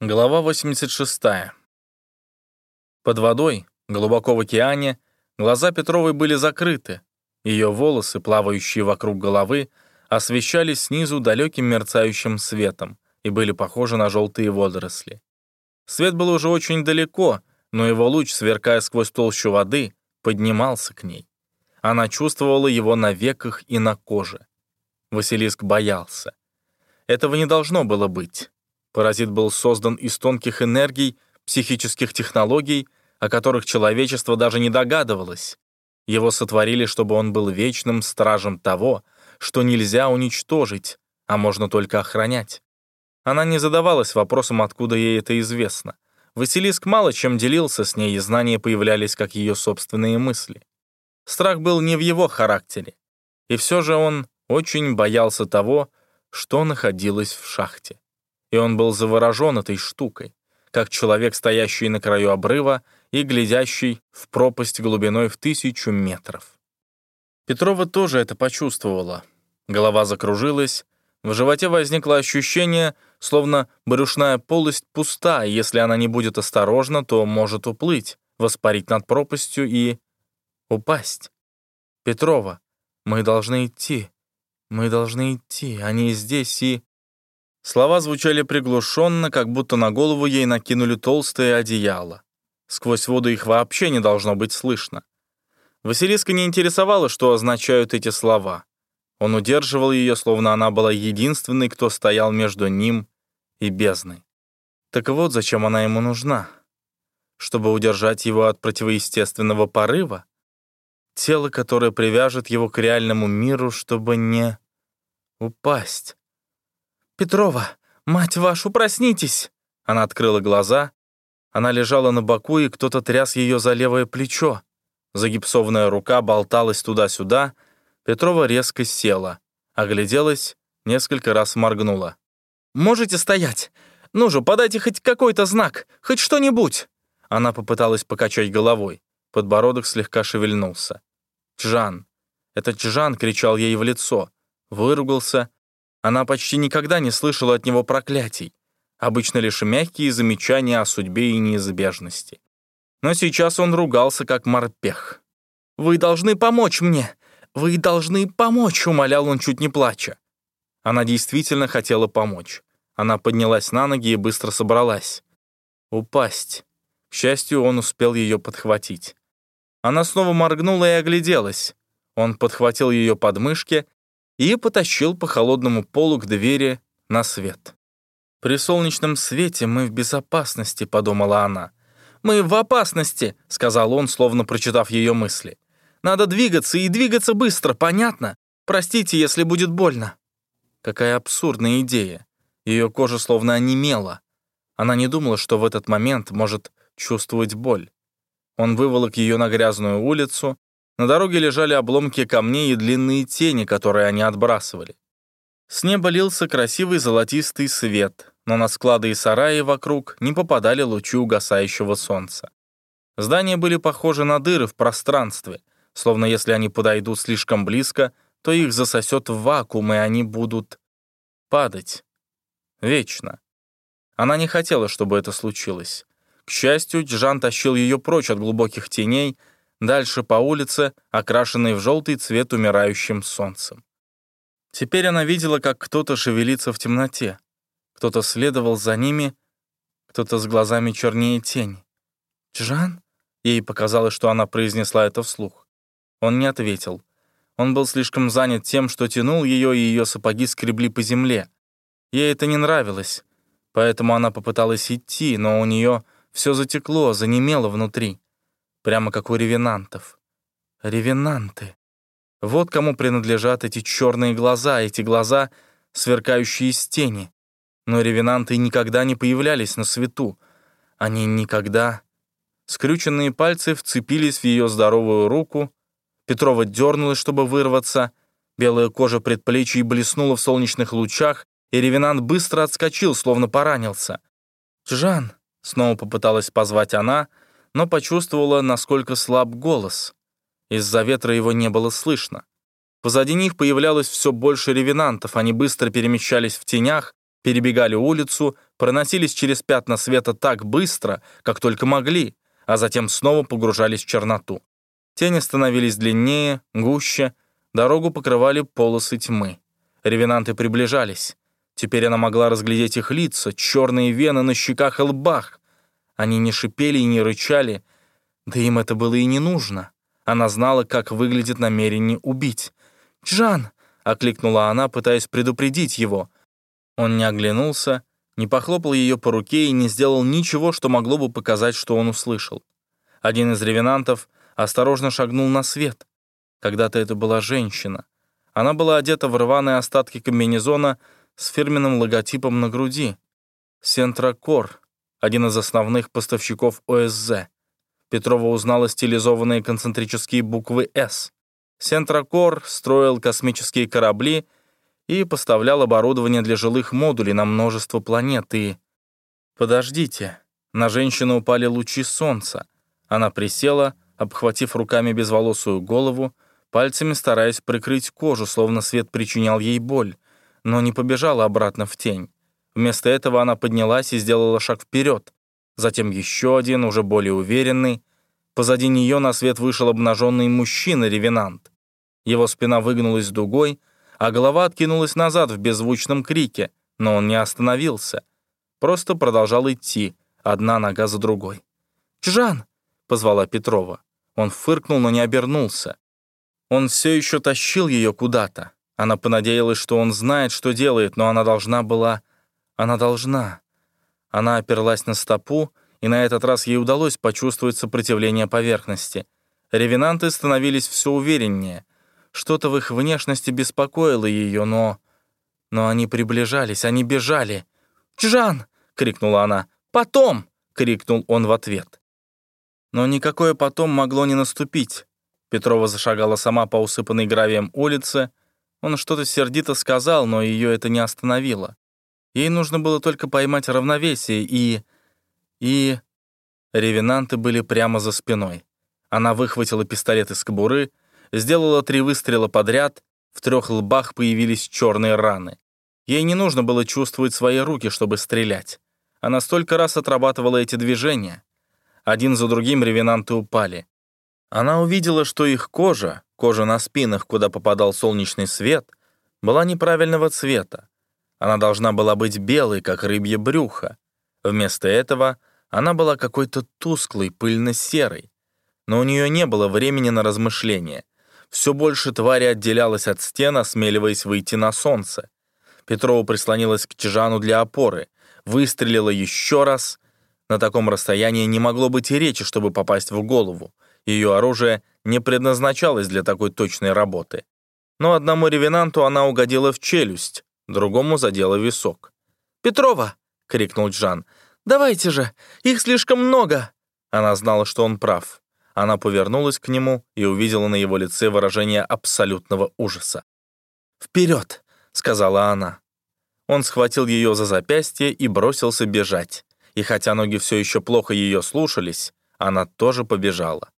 Глава 86. Под водой, глубоко в океане, глаза Петровой были закрыты. Ее волосы, плавающие вокруг головы, освещались снизу далеким мерцающим светом и были похожи на желтые водоросли. Свет был уже очень далеко, но его луч, сверкая сквозь толщу воды, поднимался к ней. Она чувствовала его на веках и на коже. Василиск боялся. Этого не должно было быть. Паразит был создан из тонких энергий, психических технологий, о которых человечество даже не догадывалось. Его сотворили, чтобы он был вечным стражем того, что нельзя уничтожить, а можно только охранять. Она не задавалась вопросом, откуда ей это известно. Василиск мало чем делился с ней, и знания появлялись как ее собственные мысли. Страх был не в его характере. И все же он очень боялся того, что находилось в шахте и он был заворожен этой штукой, как человек, стоящий на краю обрыва и глядящий в пропасть глубиной в тысячу метров. Петрова тоже это почувствовала. Голова закружилась, в животе возникло ощущение, словно брюшная полость пуста, и если она не будет осторожна, то может уплыть, воспарить над пропастью и упасть. «Петрова, мы должны идти. Мы должны идти. Они здесь и...» Слова звучали приглушенно, как будто на голову ей накинули толстое одеяло. Сквозь воду их вообще не должно быть слышно. Василиска не интересовала, что означают эти слова. Он удерживал ее, словно она была единственной, кто стоял между ним и бездной. Так вот, зачем она ему нужна? Чтобы удержать его от противоестественного порыва? Тело, которое привяжет его к реальному миру, чтобы не упасть. «Петрова, мать вашу, проснитесь!» Она открыла глаза. Она лежала на боку, и кто-то тряс ее за левое плечо. Загипсованная рука болталась туда-сюда. Петрова резко села, огляделась, несколько раз моргнула. «Можете стоять? Ну же, подайте хоть какой-то знак, хоть что-нибудь!» Она попыталась покачать головой. Подбородок слегка шевельнулся. «Чжан!» Этот Чжан кричал ей в лицо. Выругался, она почти никогда не слышала от него проклятий, обычно лишь мягкие замечания о судьбе и неизбежности. Но сейчас он ругался, как морпех. «Вы должны помочь мне! Вы должны помочь!» — умолял он, чуть не плача. Она действительно хотела помочь. Она поднялась на ноги и быстро собралась. Упасть. К счастью, он успел ее подхватить. Она снова моргнула и огляделась. Он подхватил ее подмышки и потащил по холодному полу к двери на свет. «При солнечном свете мы в безопасности», — подумала она. «Мы в опасности», — сказал он, словно прочитав ее мысли. «Надо двигаться, и двигаться быстро, понятно? Простите, если будет больно». Какая абсурдная идея. Ее кожа словно онемела. Она не думала, что в этот момент может чувствовать боль. Он выволок ее на грязную улицу, на дороге лежали обломки камней и длинные тени, которые они отбрасывали. С неба лился красивый золотистый свет, но на склады и сараи вокруг не попадали лучи угасающего солнца. Здания были похожи на дыры в пространстве, словно если они подойдут слишком близко, то их засосет в вакуум, и они будут падать. Вечно. Она не хотела, чтобы это случилось. К счастью, Джан тащил ее прочь от глубоких теней, дальше по улице, окрашенной в желтый цвет умирающим солнцем. Теперь она видела, как кто-то шевелится в темноте. Кто-то следовал за ними, кто-то с глазами чернее тени. «Джан?» Ей показалось, что она произнесла это вслух. Он не ответил. Он был слишком занят тем, что тянул ее, и ее сапоги скребли по земле. Ей это не нравилось, поэтому она попыталась идти, но у нее все затекло, занемело внутри прямо как у ревенантов. Ревенанты. Вот кому принадлежат эти черные глаза, эти глаза, сверкающие из тени. Но ревенанты никогда не появлялись на свету. Они никогда... Скрюченные пальцы вцепились в ее здоровую руку. Петрова дернулась, чтобы вырваться. Белая кожа предплечий блеснула в солнечных лучах, и ревенант быстро отскочил, словно поранился. «Жан!» — снова попыталась позвать она — но почувствовала, насколько слаб голос. Из-за ветра его не было слышно. Позади них появлялось все больше ревенантов, они быстро перемещались в тенях, перебегали улицу, проносились через пятна света так быстро, как только могли, а затем снова погружались в черноту. Тени становились длиннее, гуще, дорогу покрывали полосы тьмы. Ревенанты приближались. Теперь она могла разглядеть их лица, черные вены на щеках и лбах. Они не шипели и не рычали, да им это было и не нужно. Она знала, как выглядит намерение убить. «Джан!» — окликнула она, пытаясь предупредить его. Он не оглянулся, не похлопал ее по руке и не сделал ничего, что могло бы показать, что он услышал. Один из ревенантов осторожно шагнул на свет. Когда-то это была женщина. Она была одета в рваные остатки комбинезона с фирменным логотипом на груди. Сентракор, один из основных поставщиков ОСЗ. Петрова узнала стилизованные концентрические буквы «С». Сентракор строил космические корабли и поставлял оборудование для жилых модулей на множество планет и... Подождите. На женщину упали лучи солнца. Она присела, обхватив руками безволосую голову, пальцами стараясь прикрыть кожу, словно свет причинял ей боль, но не побежала обратно в тень. Вместо этого она поднялась и сделала шаг вперед. Затем еще один, уже более уверенный. Позади нее на свет вышел обнаженный мужчина-ревенант. Его спина выгнулась дугой, а голова откинулась назад в беззвучном крике, но он не остановился. Просто продолжал идти, одна нога за другой. «Чжан!» — позвала Петрова. Он фыркнул, но не обернулся. Он все еще тащил ее куда-то. Она понадеялась, что он знает, что делает, но она должна была... Она должна... Она оперлась на стопу, и на этот раз ей удалось почувствовать сопротивление поверхности. Ревенанты становились все увереннее. Что-то в их внешности беспокоило ее, но... Но они приближались, они бежали. «Чжан!» — крикнула она. «Потом!» — крикнул он в ответ. Но никакое «потом» могло не наступить. Петрова зашагала сама по усыпанной гравием улице. Он что-то сердито сказал, но ее это не остановило. Ей нужно было только поймать равновесие и... и... Ревенанты были прямо за спиной. Она выхватила пистолет из кобуры, сделала три выстрела подряд, в трех лбах появились черные раны. Ей не нужно было чувствовать свои руки, чтобы стрелять. Она столько раз отрабатывала эти движения. Один за другим ревенанты упали. Она увидела, что их кожа, кожа на спинах, куда попадал солнечный свет, была неправильного цвета. Она должна была быть белой, как рыбье брюхо. Вместо этого она была какой-то тусклой, пыльно-серой. Но у нее не было времени на размышления. Все больше твари отделялась от стен, осмеливаясь выйти на солнце. Петрова прислонилась к тяжану для опоры, выстрелила еще раз. На таком расстоянии не могло быть и речи, чтобы попасть в голову. Ее оружие не предназначалось для такой точной работы. Но одному ревенанту она угодила в челюсть, другому задела висок. «Петрова!» — крикнул Джан. «Давайте же! Их слишком много!» Она знала, что он прав. Она повернулась к нему и увидела на его лице выражение абсолютного ужаса. «Вперед!» — сказала она. Он схватил ее за запястье и бросился бежать. И хотя ноги все еще плохо ее слушались, она тоже побежала.